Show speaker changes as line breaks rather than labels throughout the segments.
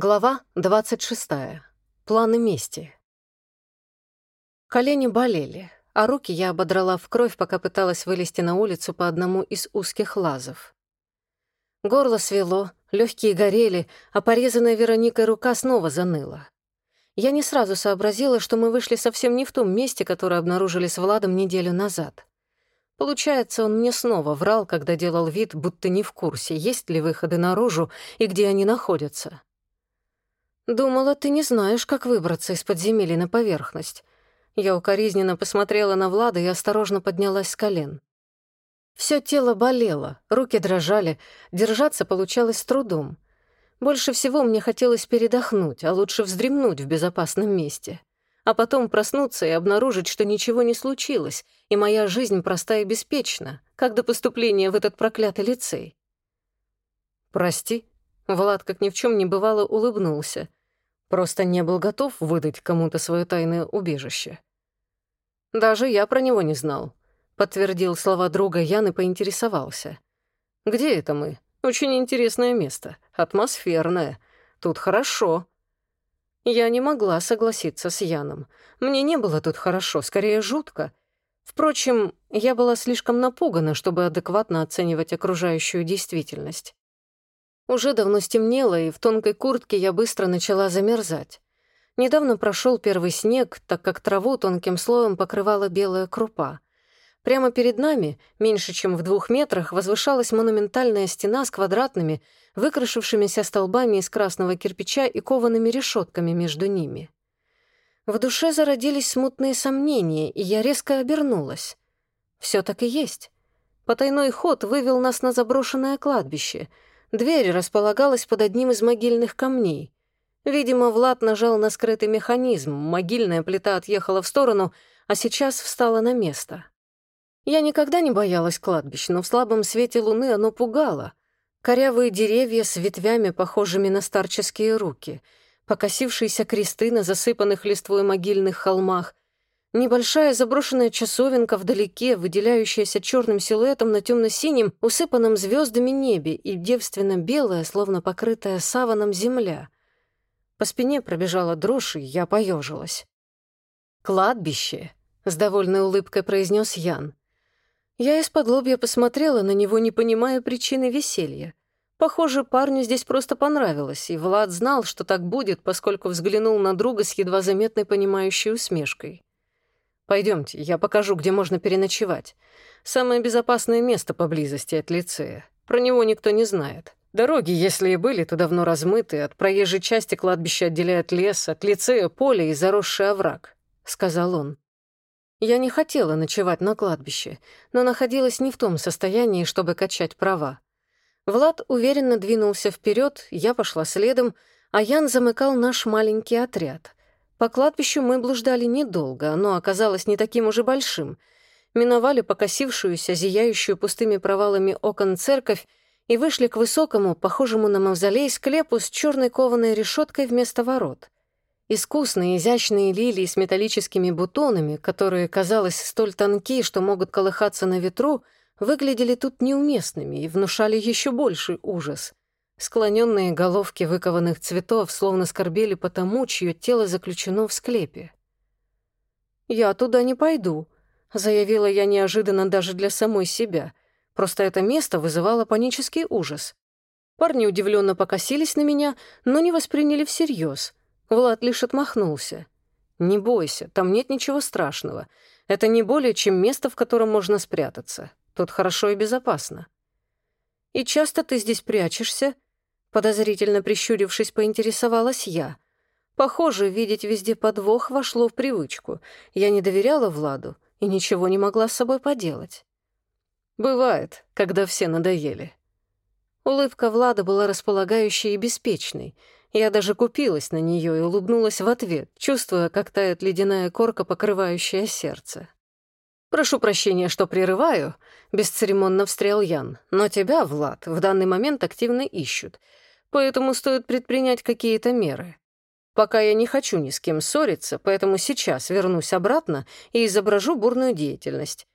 Глава 26. Планы мести. Колени болели, а руки я ободрала в кровь, пока пыталась вылезти на улицу по одному из узких лазов. Горло свело, легкие горели, а порезанная Вероникой рука снова заныла. Я не сразу сообразила, что мы вышли совсем не в том месте, которое обнаружили с Владом неделю назад. Получается, он мне снова врал, когда делал вид, будто не в курсе, есть ли выходы наружу и где они находятся. «Думала, ты не знаешь, как выбраться из подземелья на поверхность». Я укоризненно посмотрела на Влада и осторожно поднялась с колен. Всё тело болело, руки дрожали, держаться получалось с трудом. Больше всего мне хотелось передохнуть, а лучше вздремнуть в безопасном месте. А потом проснуться и обнаружить, что ничего не случилось, и моя жизнь проста и беспечна, как до поступления в этот проклятый лицей. «Прости», — Влад, как ни в чем не бывало, улыбнулся. Просто не был готов выдать кому-то свое тайное убежище. «Даже я про него не знал», — подтвердил слова друга Ян и поинтересовался. «Где это мы? Очень интересное место, атмосферное. Тут хорошо». Я не могла согласиться с Яном. Мне не было тут хорошо, скорее жутко. Впрочем, я была слишком напугана, чтобы адекватно оценивать окружающую действительность. Уже давно стемнело, и в тонкой куртке я быстро начала замерзать. Недавно прошел первый снег, так как траву тонким слоем покрывала белая крупа. Прямо перед нами, меньше чем в двух метрах, возвышалась монументальная стена с квадратными, выкрашившимися столбами из красного кирпича и коваными решетками между ними. В душе зародились смутные сомнения, и я резко обернулась. Все так и есть. Потайной ход вывел нас на заброшенное кладбище — Дверь располагалась под одним из могильных камней. Видимо, Влад нажал на скрытый механизм, могильная плита отъехала в сторону, а сейчас встала на место. Я никогда не боялась кладбищ, но в слабом свете луны оно пугало. Корявые деревья с ветвями, похожими на старческие руки, покосившиеся кресты на засыпанных листвой могильных холмах, Небольшая заброшенная часовенка вдалеке, выделяющаяся черным силуэтом на темно-синем, усыпанном звездами небе и девственно-белая, словно покрытая саваном земля. По спине пробежала дрожь, и я поежилась. «Кладбище», — с довольной улыбкой произнес Ян. Я из-под лобья посмотрела на него, не понимая причины веселья. Похоже, парню здесь просто понравилось, и Влад знал, что так будет, поскольку взглянул на друга с едва заметной понимающей усмешкой. Пойдемте, я покажу, где можно переночевать. Самое безопасное место поблизости от лицея. Про него никто не знает. Дороги, если и были, то давно размыты. От проезжей части кладбища отделяет лес, от лицея поле и заросший овраг», — сказал он. Я не хотела ночевать на кладбище, но находилась не в том состоянии, чтобы качать права. Влад уверенно двинулся вперед, я пошла следом, а Ян замыкал наш маленький отряд. По кладбищу мы блуждали недолго, оно оказалось не таким уже большим. Миновали покосившуюся, зияющую пустыми провалами окон церковь и вышли к высокому, похожему на мавзолей, склепу с черной кованой решеткой вместо ворот. Искусные, изящные лилии с металлическими бутонами, которые, казалось, столь тонкие, что могут колыхаться на ветру, выглядели тут неуместными и внушали еще больший ужас. Склоненные головки выкованных цветов словно скорбели по тому, чье тело заключено в склепе. «Я туда не пойду», — заявила я неожиданно даже для самой себя. Просто это место вызывало панический ужас. Парни удивленно покосились на меня, но не восприняли всерьез. Влад лишь отмахнулся. «Не бойся, там нет ничего страшного. Это не более чем место, в котором можно спрятаться. Тут хорошо и безопасно». «И часто ты здесь прячешься?» Подозрительно прищурившись, поинтересовалась я. Похоже, видеть везде подвох вошло в привычку. Я не доверяла Владу и ничего не могла с собой поделать. «Бывает, когда все надоели». Улыбка Влада была располагающей и беспечной. Я даже купилась на нее и улыбнулась в ответ, чувствуя, как тает ледяная корка, покрывающая сердце. «Прошу прощения, что прерываю», — бесцеремонно встрял Ян. «Но тебя, Влад, в данный момент активно ищут, поэтому стоит предпринять какие-то меры. Пока я не хочу ни с кем ссориться, поэтому сейчас вернусь обратно и изображу бурную деятельность.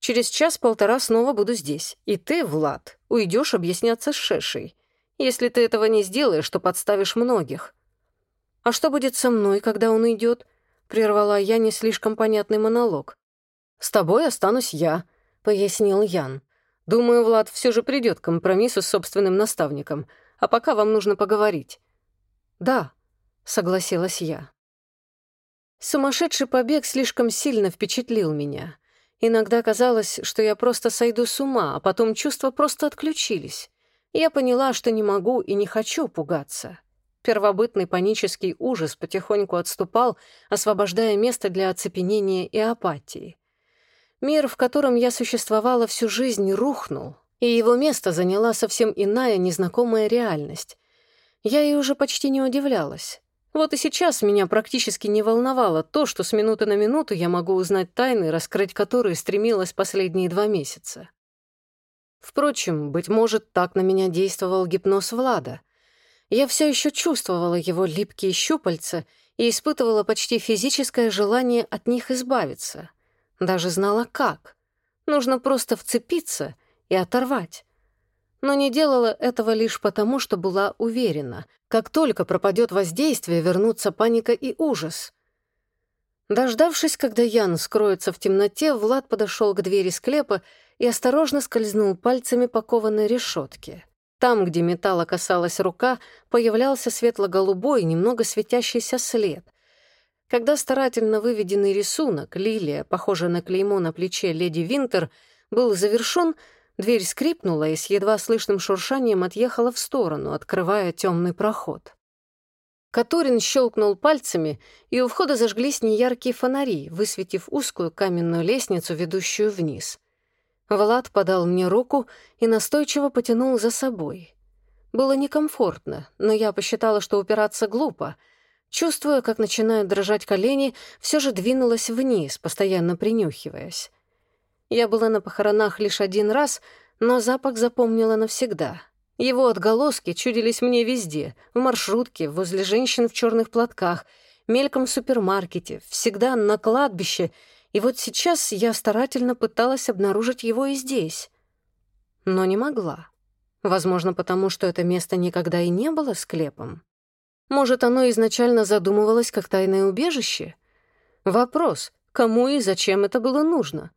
Через час-полтора снова буду здесь, и ты, Влад, уйдешь объясняться с Шешей. Если ты этого не сделаешь, то подставишь многих. А что будет со мной, когда он уйдет? Прервала я не слишком понятный монолог. С тобой останусь я, пояснил Ян. Думаю, Влад все же придет к компромиссу с собственным наставником, а пока вам нужно поговорить. Да, согласилась я. Сумасшедший побег слишком сильно впечатлил меня. Иногда казалось, что я просто сойду с ума, а потом чувства просто отключились. Я поняла, что не могу и не хочу пугаться. Первобытный панический ужас потихоньку отступал, освобождая место для оцепенения и апатии. Мир, в котором я существовала всю жизнь, рухнул, и его место заняла совсем иная, незнакомая реальность. Я ей уже почти не удивлялась. Вот и сейчас меня практически не волновало то, что с минуты на минуту я могу узнать тайны, раскрыть которые стремилась последние два месяца. Впрочем, быть может, так на меня действовал гипноз Влада. Я все еще чувствовала его липкие щупальца и испытывала почти физическое желание от них избавиться. Даже знала, как. Нужно просто вцепиться и оторвать но не делала этого лишь потому, что была уверена. Как только пропадет воздействие, вернутся паника и ужас. Дождавшись, когда Ян скроется в темноте, Влад подошел к двери склепа и осторожно скользнул пальцами по кованой решетке. Там, где металла касалась рука, появлялся светло-голубой, немного светящийся след. Когда старательно выведенный рисунок, лилия, похожая на клеймо на плече леди Винтер, был завершен, Дверь скрипнула и с едва слышным шуршанием отъехала в сторону, открывая темный проход. Катурин щелкнул пальцами, и у входа зажглись неяркие фонари, высветив узкую каменную лестницу, ведущую вниз. Влад подал мне руку и настойчиво потянул за собой. Было некомфортно, но я посчитала, что упираться глупо. Чувствуя, как начинают дрожать колени, все же двинулась вниз, постоянно принюхиваясь. Я была на похоронах лишь один раз, но запах запомнила навсегда. Его отголоски чудились мне везде — в маршрутке, возле женщин в черных платках, мельком в супермаркете, всегда на кладбище, и вот сейчас я старательно пыталась обнаружить его и здесь. Но не могла. Возможно, потому что это место никогда и не было склепом. Может, оно изначально задумывалось как тайное убежище? Вопрос, кому и зачем это было нужно?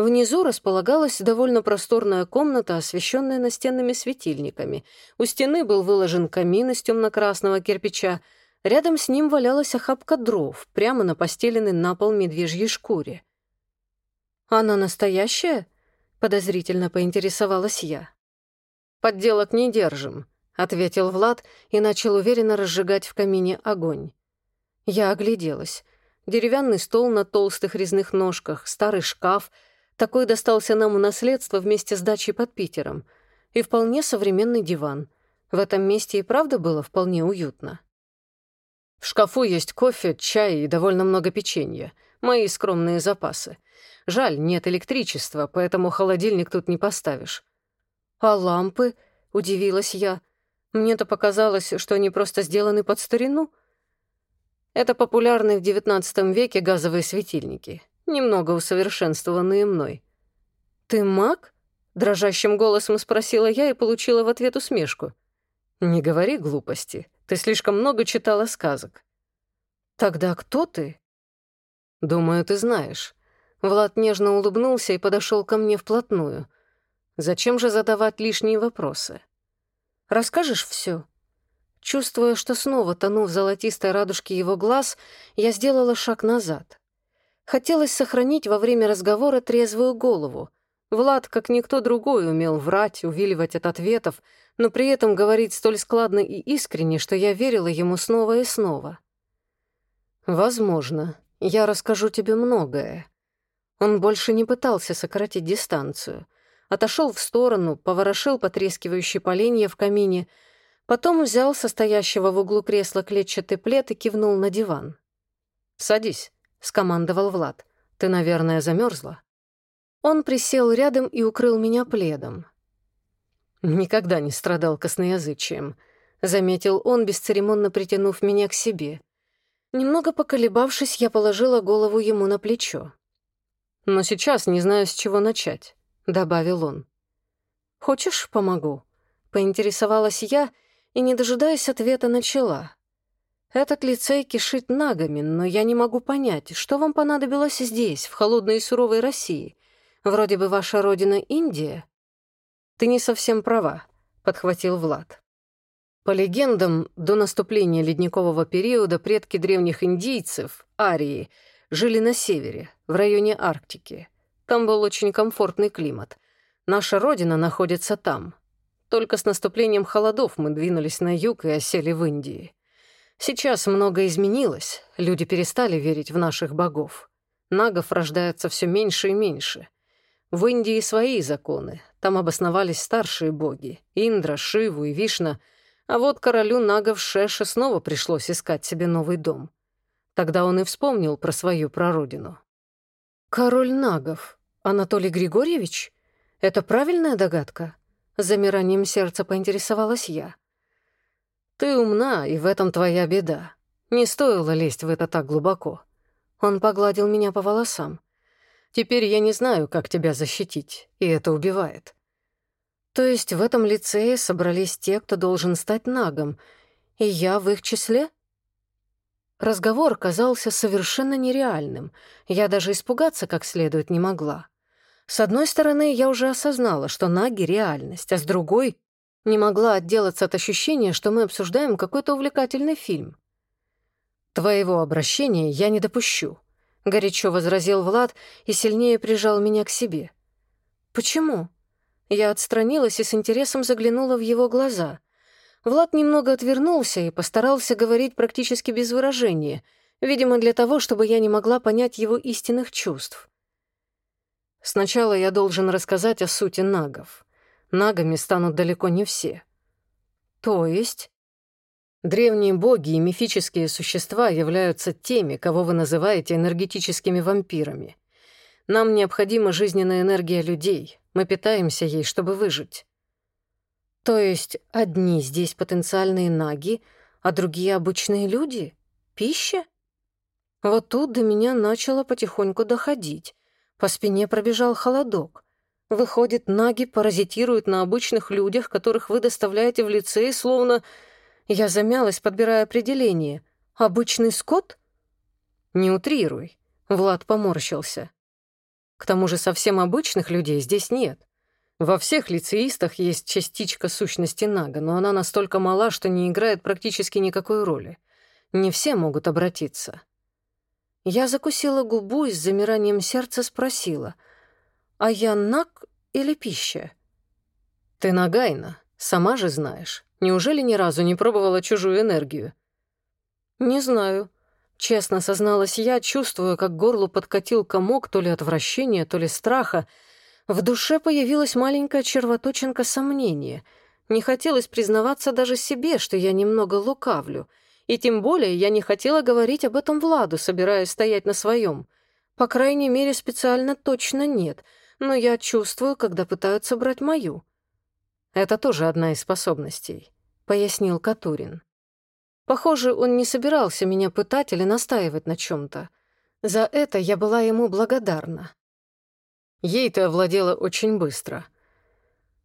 Внизу располагалась довольно просторная комната, освещенная настенными светильниками. У стены был выложен камин из темно-красного кирпича. Рядом с ним валялась охапка дров, прямо на постеленной на пол медвежьей шкуре. «Она настоящая?» — подозрительно поинтересовалась я. «Подделок не держим», — ответил Влад и начал уверенно разжигать в камине огонь. Я огляделась. Деревянный стол на толстых резных ножках, старый шкаф — такой достался нам в наследство вместе с дачей под Питером. И вполне современный диван. В этом месте и правда было вполне уютно. В шкафу есть кофе, чай и довольно много печенья. Мои скромные запасы. Жаль, нет электричества, поэтому холодильник тут не поставишь. А лампы? Удивилась я. Мне-то показалось, что они просто сделаны под старину. Это популярные в XIX веке газовые светильники немного усовершенствованные мной. «Ты маг?» — дрожащим голосом спросила я и получила в ответ усмешку. «Не говори глупости. Ты слишком много читала сказок». «Тогда кто ты?» «Думаю, ты знаешь». Влад нежно улыбнулся и подошел ко мне вплотную. «Зачем же задавать лишние вопросы?» «Расскажешь все? Чувствуя, что снова тону в золотистой радужке его глаз, я сделала шаг назад. Хотелось сохранить во время разговора трезвую голову. Влад, как никто другой, умел врать, увиливать от ответов, но при этом говорить столь складно и искренне, что я верила ему снова и снова. «Возможно. Я расскажу тебе многое». Он больше не пытался сократить дистанцию. Отошел в сторону, поворошил потрескивающие поленья в камине, потом взял состоящего в углу кресла клетчатый плед и кивнул на диван. «Садись». — скомандовал Влад. «Ты, наверное, замерзла?» Он присел рядом и укрыл меня пледом. «Никогда не страдал косноязычием», — заметил он, бесцеремонно притянув меня к себе. Немного поколебавшись, я положила голову ему на плечо. «Но сейчас не знаю, с чего начать», — добавил он. «Хочешь, помогу?» — Поинтересовалась я и, не дожидаясь ответа, начала. «Этот лицей кишит нагами, но я не могу понять, что вам понадобилось здесь, в холодной и суровой России? Вроде бы ваша родина Индия?» «Ты не совсем права», — подхватил Влад. По легендам, до наступления ледникового периода предки древних индийцев, арии, жили на севере, в районе Арктики. Там был очень комфортный климат. Наша родина находится там. Только с наступлением холодов мы двинулись на юг и осели в Индии. Сейчас многое изменилось, люди перестали верить в наших богов. Нагов рождается все меньше и меньше. В Индии свои законы, там обосновались старшие боги — Индра, Шиву и Вишна — а вот королю нагов Шеше снова пришлось искать себе новый дом. Тогда он и вспомнил про свою прародину. «Король нагов? Анатолий Григорьевич? Это правильная догадка?» Замиранием сердца поинтересовалась я. «Ты умна, и в этом твоя беда. Не стоило лезть в это так глубоко». Он погладил меня по волосам. «Теперь я не знаю, как тебя защитить, и это убивает. То есть в этом лицее собрались те, кто должен стать нагом, и я в их числе? Разговор казался совершенно нереальным. Я даже испугаться как следует не могла. С одной стороны, я уже осознала, что наги — реальность, а с другой — не могла отделаться от ощущения, что мы обсуждаем какой-то увлекательный фильм. «Твоего обращения я не допущу», — горячо возразил Влад и сильнее прижал меня к себе. «Почему?» Я отстранилась и с интересом заглянула в его глаза. Влад немного отвернулся и постарался говорить практически без выражения, видимо, для того, чтобы я не могла понять его истинных чувств. Сначала я должен рассказать о сути нагов. Нагами станут далеко не все. То есть... Древние боги и мифические существа являются теми, кого вы называете энергетическими вампирами. Нам необходима жизненная энергия людей, мы питаемся ей, чтобы выжить. То есть одни здесь потенциальные наги, а другие обычные люди? Пища? Вот тут до меня начало потихоньку доходить. По спине пробежал холодок. Выходит, наги паразитируют на обычных людях, которых вы доставляете в лицей, словно... Я замялась, подбирая определение. «Обычный скот?» «Не утрируй», — Влад поморщился. К тому же совсем обычных людей здесь нет. Во всех лицеистах есть частичка сущности Нага, но она настолько мала, что не играет практически никакой роли. Не все могут обратиться. Я закусила губу и с замиранием сердца спросила, «А я Наг или пища?» «Ты Нагайна, сама же знаешь. Неужели ни разу не пробовала чужую энергию?» «Не знаю», Честно созналась я, чувствуя, как горлу подкатил комок то ли отвращения, то ли страха. В душе появилась маленькая червоточинка сомнения. Не хотелось признаваться даже себе, что я немного лукавлю. И тем более я не хотела говорить об этом Владу, собираясь стоять на своем. По крайней мере, специально точно нет, но я чувствую, когда пытаются брать мою. Это тоже одна из способностей, — пояснил Катурин. Похоже, он не собирался меня пытать или настаивать на чем-то. За это я была ему благодарна. Ей ты овладела очень быстро.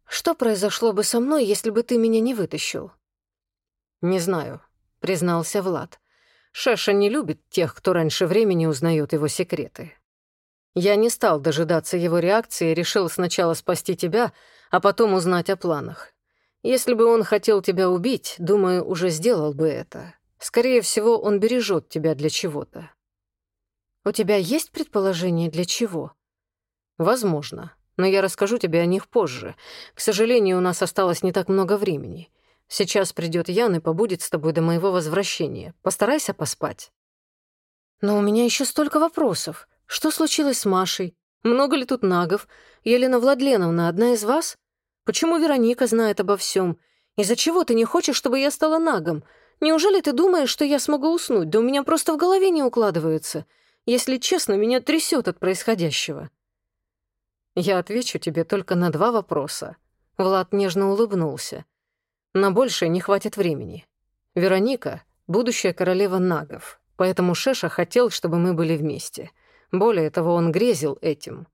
Что произошло бы со мной, если бы ты меня не вытащил? Не знаю, признался Влад. Шеша не любит тех, кто раньше времени узнает его секреты. Я не стал дожидаться его реакции и решил сначала спасти тебя, а потом узнать о планах. Если бы он хотел тебя убить, думаю, уже сделал бы это. Скорее всего, он бережет тебя для чего-то. У тебя есть предположение, для чего? Возможно, но я расскажу тебе о них позже. К сожалению, у нас осталось не так много времени. Сейчас придет Ян и побудет с тобой до моего возвращения. Постарайся поспать. Но у меня еще столько вопросов. Что случилось с Машей? Много ли тут нагов? Елена Владленовна одна из вас? Почему Вероника знает обо всем? Из-за чего ты не хочешь, чтобы я стала нагом? Неужели ты думаешь, что я смогу уснуть? Да у меня просто в голове не укладывается. Если честно, меня трясет от происходящего. Я отвечу тебе только на два вопроса. Влад нежно улыбнулся. На большее не хватит времени. Вероника — будущая королева нагов, поэтому Шеша хотел, чтобы мы были вместе. Более того, он грезил этим.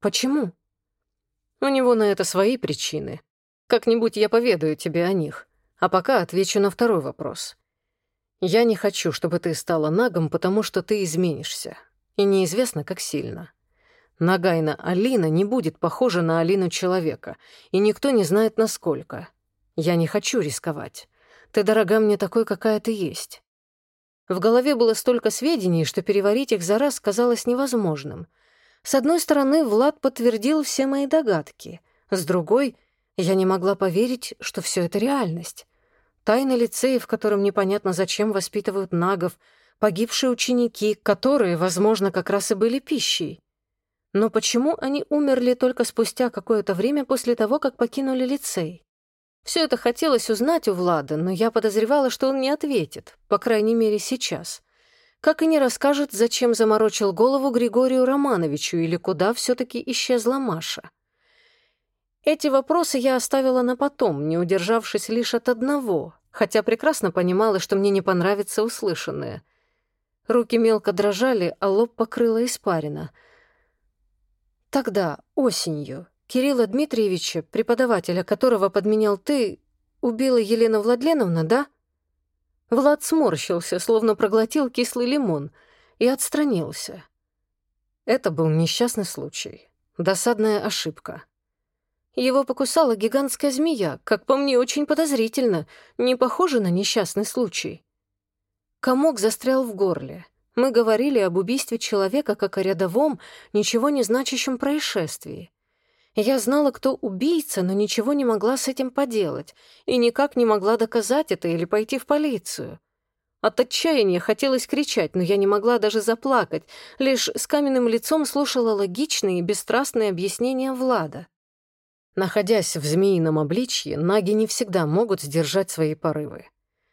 Почему? У него на это свои причины. Как-нибудь я поведаю тебе о них, а пока отвечу на второй вопрос. Я не хочу, чтобы ты стала нагом, потому что ты изменишься. И неизвестно, как сильно. Нагайна Алина не будет похожа на Алину человека, и никто не знает, насколько. Я не хочу рисковать. Ты дорога мне такой, какая ты есть. В голове было столько сведений, что переварить их за раз казалось невозможным. С одной стороны, Влад подтвердил все мои догадки. С другой, я не могла поверить, что все это реальность. Тайны лицея, в котором непонятно зачем воспитывают нагов, погибшие ученики, которые, возможно, как раз и были пищей. Но почему они умерли только спустя какое-то время после того, как покинули лицей? Все это хотелось узнать у Влада, но я подозревала, что он не ответит, по крайней мере, сейчас. Как и не расскажет, зачем заморочил голову Григорию Романовичу или куда все таки исчезла Маша. Эти вопросы я оставила на потом, не удержавшись лишь от одного, хотя прекрасно понимала, что мне не понравится услышанное. Руки мелко дрожали, а лоб покрыло испарина. Тогда, осенью, Кирилла Дмитриевича, преподавателя которого подменял ты, убила Елена Владленовна, да? Влад сморщился, словно проглотил кислый лимон, и отстранился. Это был несчастный случай, досадная ошибка. Его покусала гигантская змея, как по мне, очень подозрительно, не похоже на несчастный случай. Комок застрял в горле. Мы говорили об убийстве человека как о рядовом, ничего не значащем происшествии. Я знала, кто убийца, но ничего не могла с этим поделать и никак не могла доказать это или пойти в полицию. От отчаяния хотелось кричать, но я не могла даже заплакать, лишь с каменным лицом слушала логичные и бесстрастные объяснения Влада. Находясь в змеином обличье, наги не всегда могут сдержать свои порывы.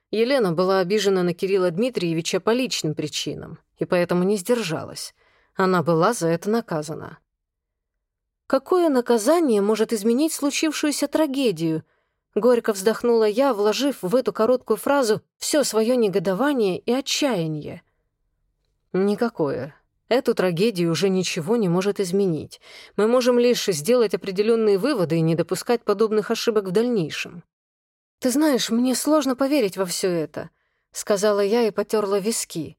Елена была обижена на Кирилла Дмитриевича по личным причинам, и поэтому не сдержалась. Она была за это наказана. Какое наказание может изменить случившуюся трагедию? Горько вздохнула я, вложив в эту короткую фразу все свое негодование и отчаяние. Никакое. Эту трагедию уже ничего не может изменить. Мы можем лишь сделать определенные выводы и не допускать подобных ошибок в дальнейшем. «Ты знаешь, мне сложно поверить во все это», — сказала я и потерла виски.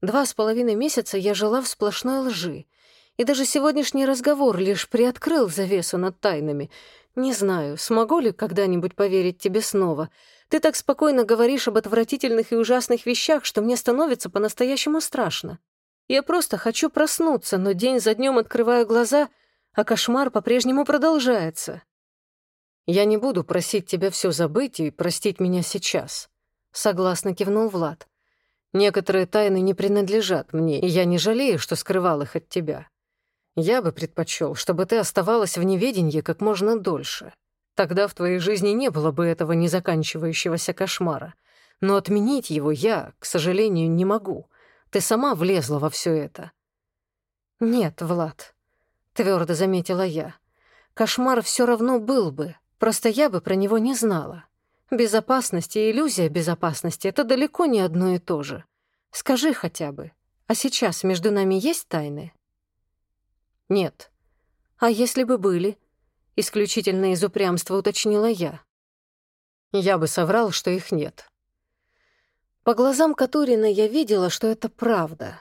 Два с половиной месяца я жила в сплошной лжи — и даже сегодняшний разговор лишь приоткрыл завесу над тайнами. Не знаю, смогу ли когда-нибудь поверить тебе снова. Ты так спокойно говоришь об отвратительных и ужасных вещах, что мне становится по-настоящему страшно. Я просто хочу проснуться, но день за днем открываю глаза, а кошмар по-прежнему продолжается. Я не буду просить тебя все забыть и простить меня сейчас. Согласно кивнул Влад. Некоторые тайны не принадлежат мне, и я не жалею, что скрывал их от тебя. Я бы предпочел, чтобы ты оставалась в неведении как можно дольше. Тогда в твоей жизни не было бы этого незаканчивающегося кошмара. Но отменить его я, к сожалению, не могу. Ты сама влезла во все это. Нет, Влад, твердо заметила я. Кошмар все равно был бы, просто я бы про него не знала. Безопасность и иллюзия безопасности — это далеко не одно и то же. Скажи хотя бы, а сейчас между нами есть тайны? «Нет». «А если бы были?» — исключительно из упрямства уточнила я. Я бы соврал, что их нет. По глазам Катурина я видела, что это правда.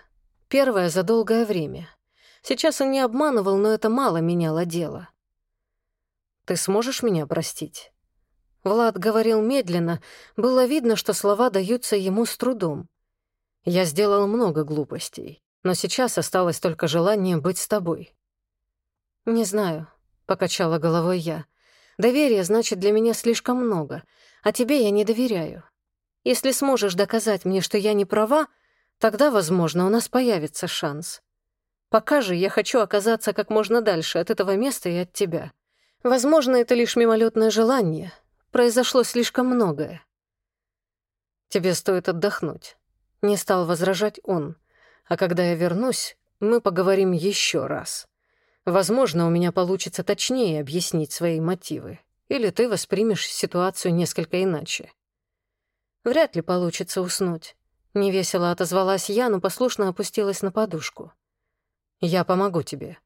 Первое за долгое время. Сейчас он не обманывал, но это мало меняло дело. «Ты сможешь меня простить?» Влад говорил медленно, было видно, что слова даются ему с трудом. «Я сделал много глупостей, но сейчас осталось только желание быть с тобой. «Не знаю», — покачала головой я. «Доверие значит для меня слишком много, а тебе я не доверяю. Если сможешь доказать мне, что я не права, тогда, возможно, у нас появится шанс. Пока же я хочу оказаться как можно дальше от этого места и от тебя. Возможно, это лишь мимолетное желание. Произошло слишком многое. Тебе стоит отдохнуть. Не стал возражать он. А когда я вернусь, мы поговорим еще раз. Возможно, у меня получится точнее объяснить свои мотивы. Или ты воспримешь ситуацию несколько иначе. Вряд ли получится уснуть. Невесело отозвалась я, но послушно опустилась на подушку. Я помогу тебе.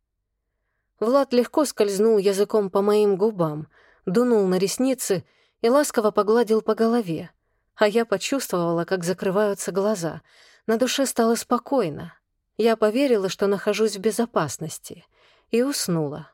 Влад легко скользнул языком по моим губам. дунул на ресницы и ласково погладил по голове, а я почувствовала, как закрываются глаза. На душе стало спокойно. Я поверила, что нахожусь в безопасности, и уснула.